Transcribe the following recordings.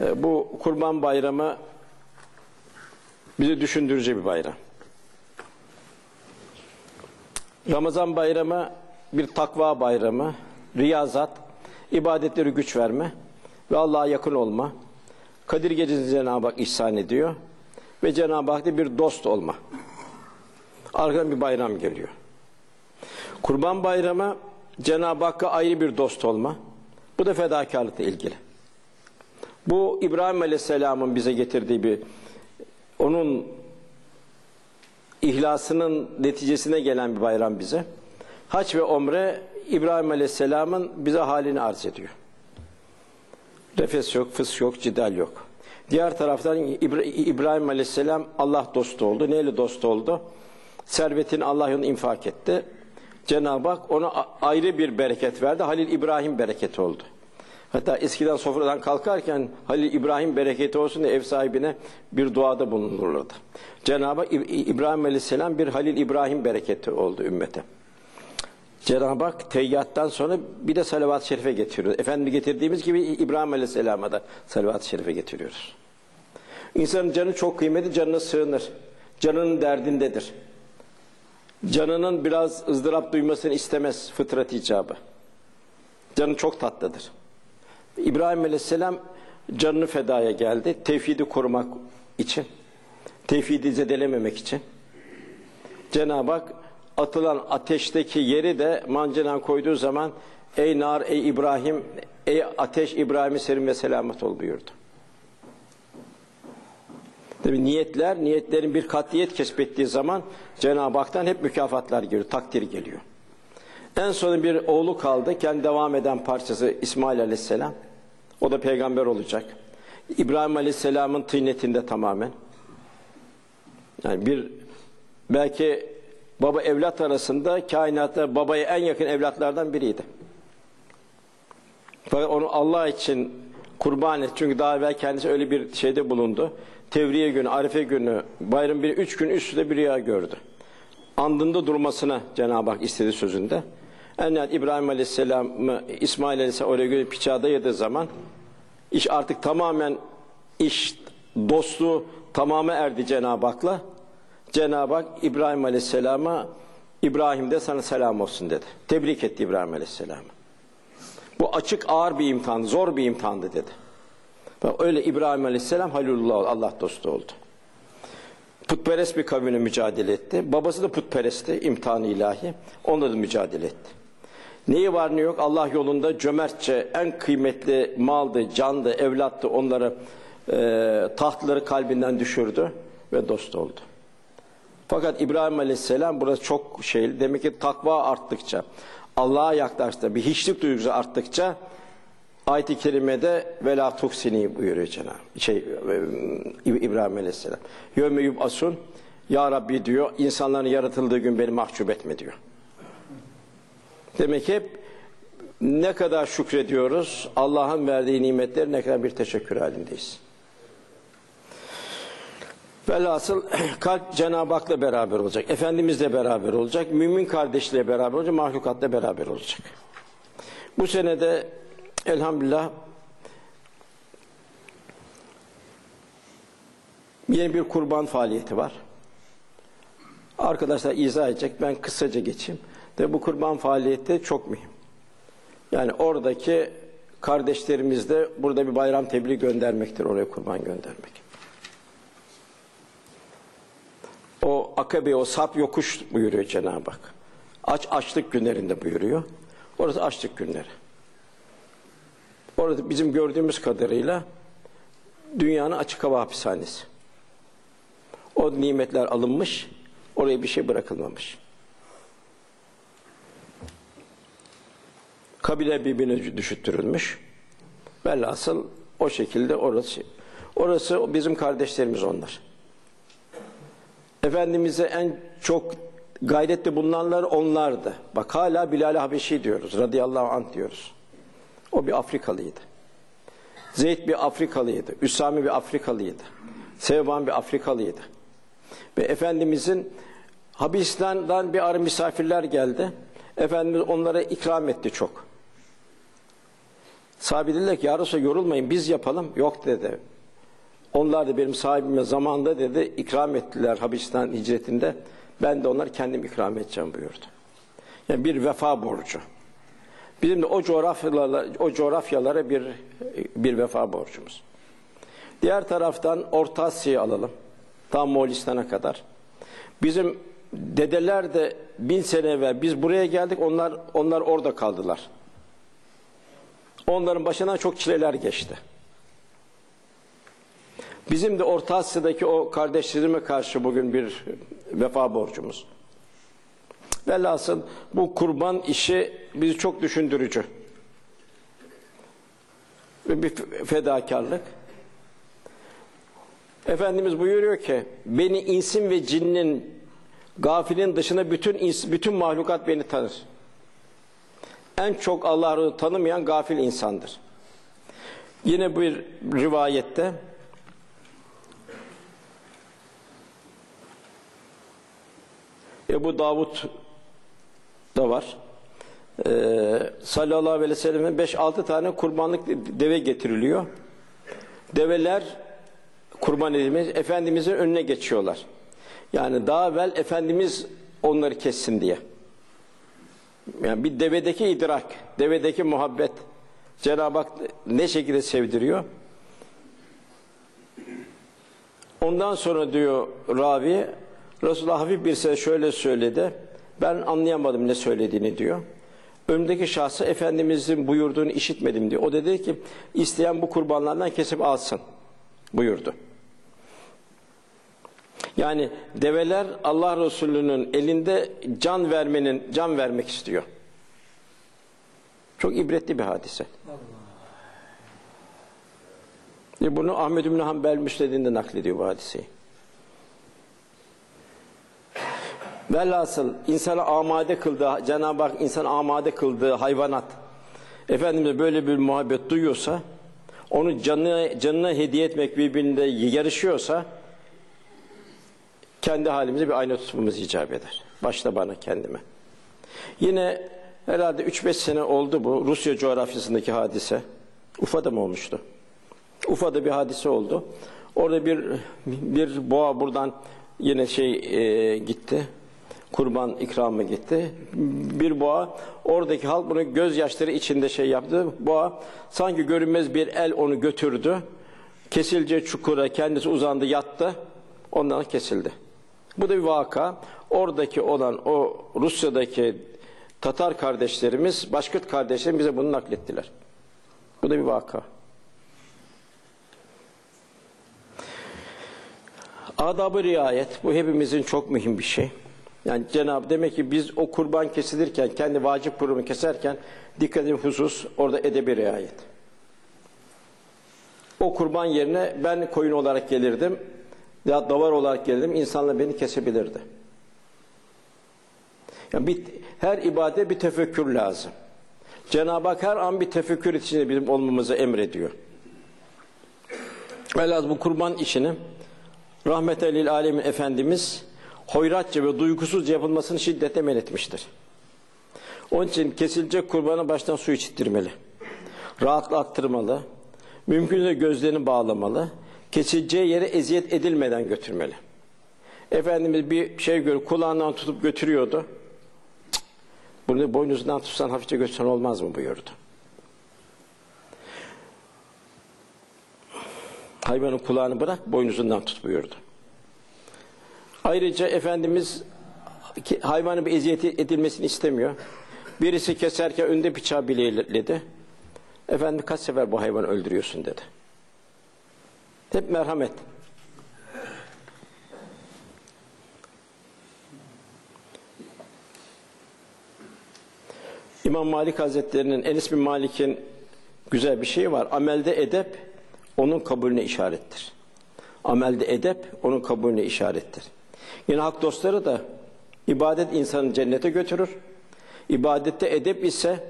E, bu Kurban Bayramı bizi düşündürücü bir bayram. Ramazan Bayramı bir takva bayramı, riyazat, ibadetleri güç verme ve Allah'a yakın olma. Kadir Gecesi Cenab-ı Hak ihsan ediyor ve Cenab-ı Hak'ta bir dost olma. Arkadan bir bayram geliyor. Kurban Bayramı Cenab-ı Hakk'a ayrı bir dost olma. Bu da fedakarlıkla ilgili. Bu İbrahim Aleyhisselam'ın bize getirdiği bir onun ihlasının neticesine gelen bir bayram bize. Haç ve omre İbrahim Aleyhisselam'ın bize halini arz ediyor. Refes yok, fıs yok, cidal yok. Diğer taraftan İbrahim Aleyhisselam Allah dostu oldu. Neyle dost oldu? Servetini Allah yolunda infak etti. Cenab-ı Hak ona ayrı bir bereket verdi. Halil İbrahim bereketi oldu. Hatta eskiden sofradan kalkarken Halil İbrahim bereketi olsun diye ev sahibine bir duada bulunurlardı. Cenab-ı İbrahim Aleyhisselam bir Halil İbrahim bereketi oldu ümmete. Cenab-ı Hak teyyattan sonra bir de salavat-ı şerife getiriyor. Efendimiz getirdiğimiz gibi İbrahim Aleyhisselam'a da salavat-ı şerife getiriyoruz. İnsanın canı çok kıymetli, canına sığınır. Canının derdindedir. Canının biraz ızdırap duymasını istemez fıtrat icabı. Canı çok tatlıdır. İbrahim Aleyhisselam canını fedaya geldi. Tevhidi korumak için. Tevhidi zedelememek için. Cenab-ı Hak atılan ateşteki yeri de mancına koyduğu zaman ey nar ey İbrahim ey ateş İbrahim'i serin ve selamet ol buyurdu. Tabi niyetler, niyetlerin bir katiyet kesbettiği zaman Cenab-ı Hak'tan hep mükafatlar geliyor, takdir geliyor. En son bir oğlu kaldı, kendi devam eden parçası İsmail Aleyhisselam. O da peygamber olacak. İbrahim Aleyhisselam'ın tıynetinde tamamen. Yani bir belki baba evlat arasında kainatta babaya en yakın evlatlardan biriydi. Fakat onu Allah için kurban et. Çünkü daha evvel kendisi öyle bir şeyde bulundu. Tevriye günü, Arife günü, bayram bir üç gün üst üste bir rüya gördü. Andında durmasına Cenab-ı Hak istedi sözünde. En nihayet İbrahim Aleyhisselam'ı İsmail Aleyhisselam oraya göre piçağa dayadığı zaman iş artık tamamen iş dostluğu tamamı erdi Cenab-ı Hak'la. Cenab-ı Hak İbrahim Aleyhisselam'a İbrahim de sana selam olsun dedi. Tebrik etti İbrahim Aleyhisselam'ı. Bu açık ağır bir imtihan, zor bir imtihandı dedi. Öyle İbrahim Aleyhisselam Halilullah Allah dostu oldu. Putperest bir kavimle mücadele etti. Babası da putperestti, imtihanı ilahi. Onunla da mücadele etti. Neyi var ne yok Allah yolunda cömertçe en kıymetli maldı, candı, evlattı onları e, tahtları kalbinden düşürdü ve dost oldu. Fakat İbrahim Aleyhisselam burada çok şey, demek ki takva arttıkça, Allah'a yaklaştıkça, bir hiçlik duygusu arttıkça ayet-i kerimede vela tuksini buyuruyor Cenab-ı şey, e, İbrahim Aleyhisselam. Yevme yub'asun Ya Rabbi diyor, insanların yaratıldığı gün beni mahcup etme diyor. Demek hep ne kadar şükrediyoruz, Allah'ın verdiği nimetleri ne kadar bir teşekkür halindeyiz. Velhasıl kalp Cenab-ı Hak'la beraber olacak, Efendimizle beraber olacak, mümin kardeşle beraber olacak, mahlukatla beraber olacak. Bu senede elhamdülillah yeni bir kurban faaliyeti var. Arkadaşlar izah edecek, ben kısaca geçeyim. De bu kurban faaliyeti çok mühim. Yani oradaki kardeşlerimiz de burada bir bayram tebliğ göndermektir, oraya kurban göndermek. O akabe, o sap yokuş buyuruyor Cenab-ı Hak. Aç açlık günlerinde buyuruyor. Orası açlık günleri. Orada bizim gördüğümüz kadarıyla dünyanın açık hava hapishanesi. O nimetler alınmış, oraya bir şey bırakılmamış. Kabile birbirine düşüttürülmüş. Velhasıl o şekilde orası. Orası bizim kardeşlerimiz onlar. Efendimiz'e en çok gayrette bulunanlar onlardı. Bak hala Bilal Habeşi diyoruz, radıyallahu anh diyoruz. O bir Afrikalıydı. Zeyd bir Afrikalıydı. Üsami bir Afrikalıydı. Sevban bir Afrikalıydı. Ve Efendimizin Habistan'dan bir ara misafirler geldi. Efendimiz onlara ikram etti çok. Sahibi dediler ki ya Resulallah yorulmayın biz yapalım. Yok dedi. Onlar da benim sahibime zamanında dedi ikram ettiler Habeşistan hicretinde. Ben de onları kendim ikram edeceğim buyurdu. Yani bir vefa borcu. Bizim de o coğrafyalara, o coğrafyalara bir bir vefa borcumuz. Diğer taraftan Orta Asya'yı alalım. Tam Moğolistan'a kadar. Bizim dedeler de bin sene evvel biz buraya geldik onlar onlar orada kaldılar. Onların başına çok çileler geçti. Bizim de Orta Asya'daki o kardeşlerime karşı bugün bir vefa borcumuz. Velhasıl bu kurban işi bizi çok düşündürücü. Ve bir fedakarlık. Efendimiz buyuruyor ki beni insin ve cinnin gafilin dışında bütün ins- bütün mahlukat beni tanır. En çok Allah'ı tanımayan gafil insandır. Yine bir rivayette Ebu Davud da var. Ee, sallallahu aleyhi ve sellem'e 5-6 tane kurbanlık deve getiriliyor. Develer kurban edilmez. Efendimizin önüne geçiyorlar. Yani daha evvel Efendimiz onları kessin diye. Yani bir devedeki idrak, devedeki muhabbet Cenab-ı Hak ne şekilde sevdiriyor? Ondan sonra diyor ravi, Resulullah hafif bir ses şöyle söyledi. Ben anlayamadım ne söylediğini diyor. Önümdeki şahsı Efendimizin buyurduğunu işitmedim diyor. O dedi ki isteyen bu kurbanlardan kesip alsın buyurdu. Yani develer Allah Resulü'nün elinde can vermenin can vermek istiyor. Çok ibretli bir hadise. E bunu Ahmed bin Hanbel Müsned'inde naklediyor bu hadiseyi. Velhasıl insana amade kıldığı, Cenab-ı Hak insan amade kıldığı hayvanat, Efendimiz böyle bir muhabbet duyuyorsa, onu canına, canına hediye etmek birbirinde yarışıyorsa, kendi halimize bir ayna tutmamız icap eder. Başta bana kendime. Yine herhalde 3-5 sene oldu bu Rusya coğrafyasındaki hadise. Ufa'da mı olmuştu? Ufa'da bir hadise oldu. Orada bir bir boğa buradan yine şey e, gitti. Kurban ikramı gitti. Bir boğa oradaki halk bunu gözyaşları içinde şey yaptı. Boğa sanki görünmez bir el onu götürdü. Kesilce çukura kendisi uzandı yattı. Ondan kesildi. Bu da bir vaka. Oradaki olan o Rusya'daki Tatar kardeşlerimiz, Başkırt kardeşlerimiz bize bunu naklettiler. Bu da bir vaka. Adabı riayet, bu hepimizin çok mühim bir şey. Yani Cenab-ı demek ki biz o kurban kesilirken, kendi vacip kurbanı keserken dikkat edin husus orada edebi riayet. O kurban yerine ben koyun olarak gelirdim, ya davar olarak geldim, insanlar beni kesebilirdi. Yani bir, her ibadete bir tefekkür lazım. Cenab-ı Hak her an bir tefekkür içinde bizim olmamızı emrediyor. Velhâsıl bu kurban işini rahmetel lil alemin Efendimiz hoyratça ve duygusuzca yapılmasını şiddetle men etmiştir. Onun için kesilecek kurbanı baştan su içittirmeli. Rahatlattırmalı. Mümkünse gözlerini bağlamalı. Kesileceği yere eziyet edilmeden götürmeli. Efendimiz bir şey gör, kulağından tutup götürüyordu. Cık, bunu boynuzundan tutsan hafifçe götürsen olmaz mı buyurdu. Hayvanın kulağını bırak, boynuzundan tut buyurdu. Ayrıca Efendimiz hayvanın bir eziyeti edilmesini istemiyor. Birisi keserken önde bıçağı bileyledi. Efendim kaç sefer bu hayvanı öldürüyorsun dedi. Hep merhamet. İmam Malik Hazretleri'nin Enes bin Malik'in güzel bir şeyi var. Amelde edep onun kabulüne işarettir. Amelde edep onun kabulüne işarettir. Yine hak dostları da ibadet insanı cennete götürür. İbadette edep ise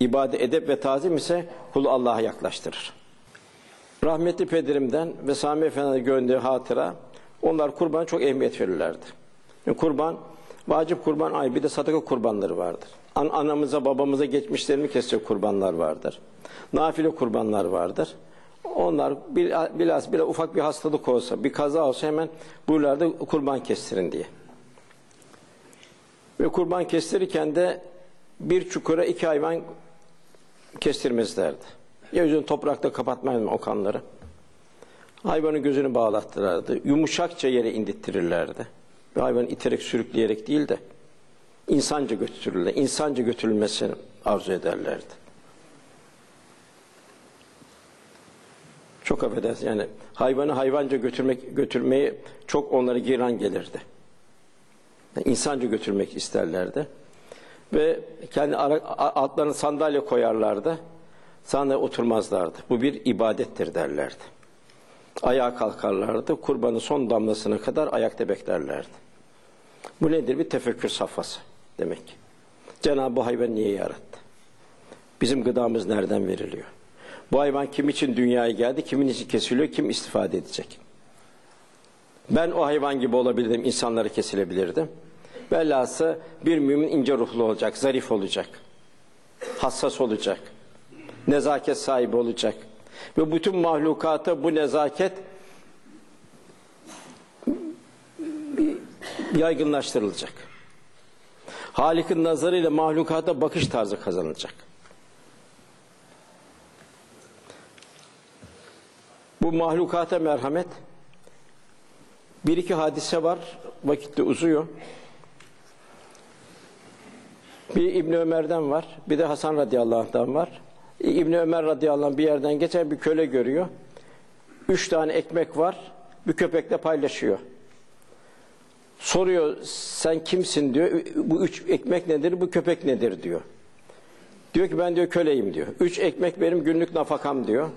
ibadet edep ve tazim ise kulu Allah'a yaklaştırır. Rahmetli pederimden ve Sami Efendi'ne gönderdiği hatıra onlar kurban çok ehemmiyet verirlerdi. Yani kurban, vacip kurban ayrı bir de sadaka kurbanları vardır. An- anamıza babamıza geçmişlerini kesecek kurbanlar vardır. Nafile kurbanlar vardır. Onlar bir, biraz bir ufak bir hastalık olsa, bir kaza olsa hemen buralarda kurban kestirin diye. Ve kurban kestirirken de bir çukura iki hayvan kestirmezlerdi. Ya yüzünü toprakta kapatmayın o kanları. Hayvanın gözünü bağlattırardı. Yumuşakça yere indittirirlerdi. Ve hayvanı iterek sürükleyerek değil de insanca götürürler. insanca götürülmesini arzu ederlerdi. Çok affedersin yani hayvanı hayvanca götürmek götürmeyi çok onlara giran gelirdi. Yani insanca götürmek isterlerdi. Ve kendi ara, sandalye koyarlardı. Sandalye oturmazlardı. Bu bir ibadettir derlerdi. Ayağa kalkarlardı. Kurbanın son damlasına kadar ayakta beklerlerdi. Bu nedir? Bir tefekkür safhası demek. Cenab-ı hayvan niye yarattı? Bizim gıdamız nereden veriliyor? Bu hayvan kim için dünyaya geldi, kimin için kesiliyor, kim istifade edecek? Ben o hayvan gibi olabilirdim, insanları kesilebilirdim. Velhası bir mümin ince ruhlu olacak, zarif olacak, hassas olacak, nezaket sahibi olacak. Ve bütün mahlukata bu nezaket yaygınlaştırılacak. Halik'in nazarıyla mahlukata bakış tarzı kazanılacak. Bu mahlukata merhamet bir iki hadise var. Vakitte uzuyor. Bir İbn Ömer'den var. Bir de Hasan radıyallahu anh'tan var. İbn Ömer radıyallahu anh bir yerden geçen bir köle görüyor. Üç tane ekmek var. Bir köpekle paylaşıyor. Soruyor sen kimsin diyor. Bu üç ekmek nedir? Bu köpek nedir diyor. Diyor ki ben diyor köleyim diyor. Üç ekmek benim günlük nafakam diyor.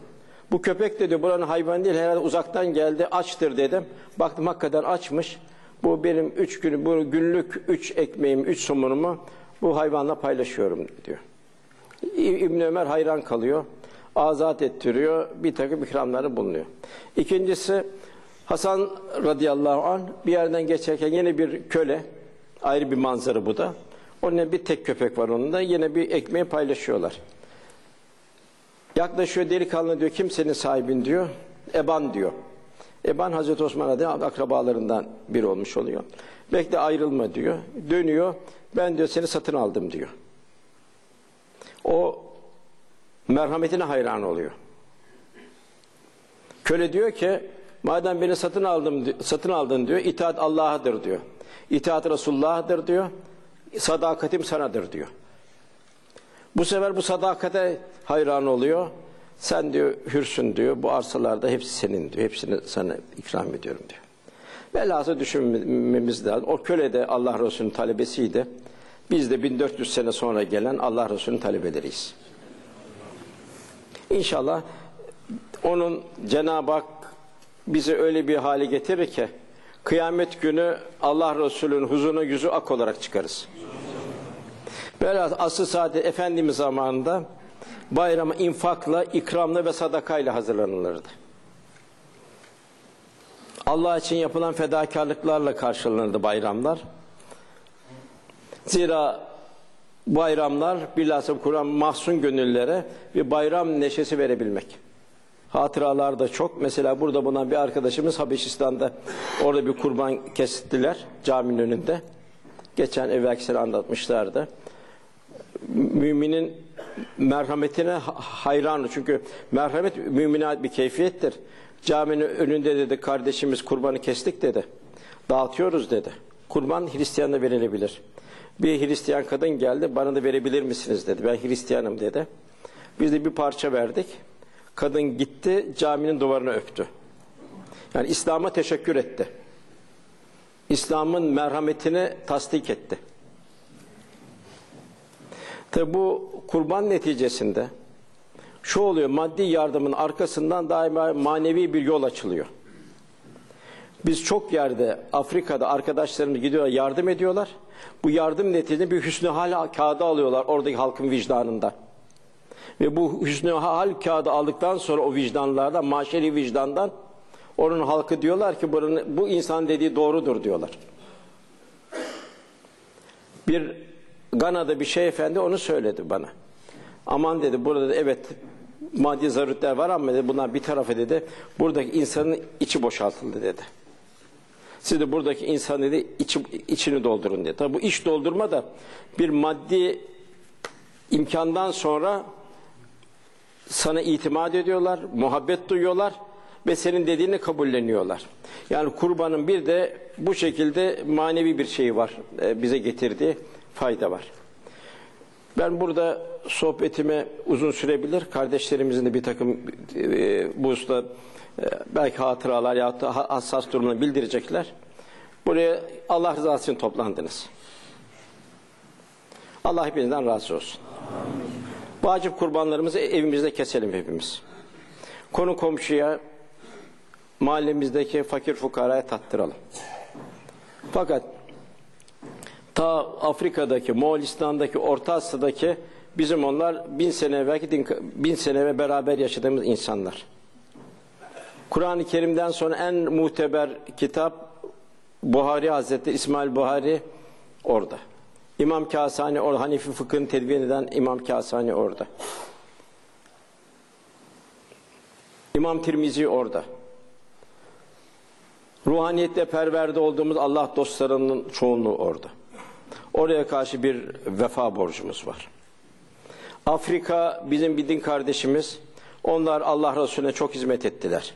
Bu köpek dedi buranın hayvan değil herhalde uzaktan geldi açtır dedim. Baktım hakikaten açmış. Bu benim üç günü bu günlük üç ekmeğim üç somunumu bu hayvanla paylaşıyorum diyor. İbn Ömer hayran kalıyor. Azat ettiriyor. Bir takım ikramları bulunuyor. İkincisi Hasan radıyallahu an bir yerden geçerken yine bir köle ayrı bir manzara bu da. Onun bir tek köpek var onun da. Yine bir ekmeği paylaşıyorlar. Yaklaşıyor delikanlı diyor kimsenin sahibin diyor. Eban diyor. Eban Hazreti Osman Adem akrabalarından biri olmuş oluyor. Bekle ayrılma diyor. Dönüyor. Ben diyor seni satın aldım diyor. O merhametine hayran oluyor. Köle diyor ki madem beni satın aldım satın aldın diyor. itaat Allah'adır diyor. İtaat Resulullah'dır diyor. Sadakatim sanadır diyor. Bu sefer bu sadakate hayran oluyor. Sen diyor hürsün diyor. Bu arsalarda hepsi senin diyor. Hepsini sana ikram ediyorum diyor. Velhasıl düşünmemiz lazım. O köle de Allah Resulü'nün talebesiydi. Biz de 1400 sene sonra gelen Allah Resulü'nün talebeleriyiz. İnşallah onun Cenab-ı Hak bizi öyle bir hale getirir ki kıyamet günü Allah Resulü'nün huzuruna yüzü ak olarak çıkarız. Böyle asıl saadet Efendimiz zamanında bayrama infakla, ikramla ve sadakayla hazırlanılırdı. Allah için yapılan fedakarlıklarla karşılanırdı bayramlar. Zira bayramlar bilhassa Kur'an mahzun gönüllere bir bayram neşesi verebilmek. Hatıralar da çok. Mesela burada bulunan bir arkadaşımız Habeşistan'da orada bir kurban kestiler caminin önünde. Geçen evvelki sene anlatmışlardı. Müminin merhametine hayranı. Çünkü merhamet mümine bir keyfiyettir. Caminin önünde dedi kardeşimiz kurbanı kestik dedi. Dağıtıyoruz dedi. Kurban Hristiyan'a verilebilir. Bir Hristiyan kadın geldi bana da verebilir misiniz dedi. Ben Hristiyanım dedi. Biz de bir parça verdik. Kadın gitti caminin duvarını öptü. Yani İslam'a teşekkür etti. İslam'ın merhametini tasdik etti. Tabi bu kurban neticesinde şu oluyor maddi yardımın arkasından daima manevi bir yol açılıyor. Biz çok yerde Afrika'da arkadaşlarımız gidiyorlar yardım ediyorlar. Bu yardım neticesinde bir hüsnü hal kağıdı alıyorlar oradaki halkın vicdanında. Ve bu hüsnü hal kağıdı aldıktan sonra o vicdanlardan, maşeri vicdandan onun halkı diyorlar ki buranın, bu insan dediği doğrudur diyorlar. Bir Gana'da bir şey efendi onu söyledi bana. Aman dedi burada da evet maddi zaruretler var ama dedi, bunlar bir tarafa dedi. Buradaki insanın içi boşaltıldı dedi. Siz de buradaki insan dedi içi, içini doldurun dedi. Tabi bu iç doldurma da bir maddi imkandan sonra sana itimat ediyorlar, muhabbet duyuyorlar ve senin dediğini kabulleniyorlar. Yani kurbanın bir de bu şekilde manevi bir şeyi var. e, bize getirdiği fayda var. Ben burada sohbetime uzun sürebilir. Kardeşlerimizin de bir takım e, bu hususta e, belki hatıralar ya da ha- hassas durumunu bildirecekler. Buraya Allah rızası için toplandınız. Allah hepinizden razı olsun. Vacip kurbanlarımızı evimizde keselim hepimiz. Konu komşuya, mahallemizdeki fakir fukaraya tattıralım. Fakat ta Afrika'daki, Moğolistan'daki, Orta Asya'daki bizim onlar bin sene din, bin sene ve beraber yaşadığımız insanlar. Kur'an-ı Kerim'den sonra en muteber kitap Buhari Hazretleri İsmail Buhari orada. İmam Kasani orada. Hanefi fıkhını tedvin eden İmam Kasani orada. İmam Tirmizi orada. Ruhaniyette perverde olduğumuz Allah dostlarının çoğunluğu orada. Oraya karşı bir vefa borcumuz var. Afrika bizim bir din kardeşimiz. Onlar Allah Resulüne çok hizmet ettiler.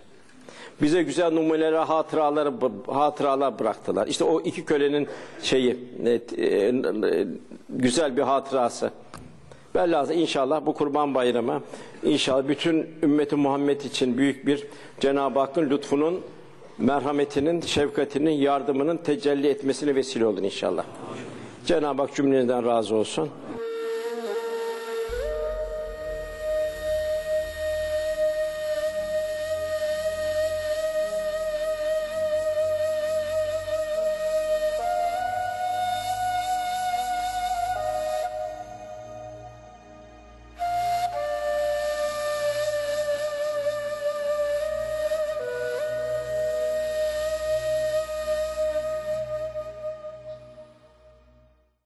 Bize güzel numuneler, hatıraları, hatıralar bıraktılar. İşte o iki kölenin şeyi, e, e, güzel bir hatırası. Velhâsıl inşallah bu kurban bayramı, inşallah bütün ümmeti Muhammed için büyük bir Cenab-ı Hakk'ın lütfunun, merhametinin, şefkatinin, yardımının tecelli etmesine vesile olun inşallah. Cenab-ı Hak cümlenizden razı olsun.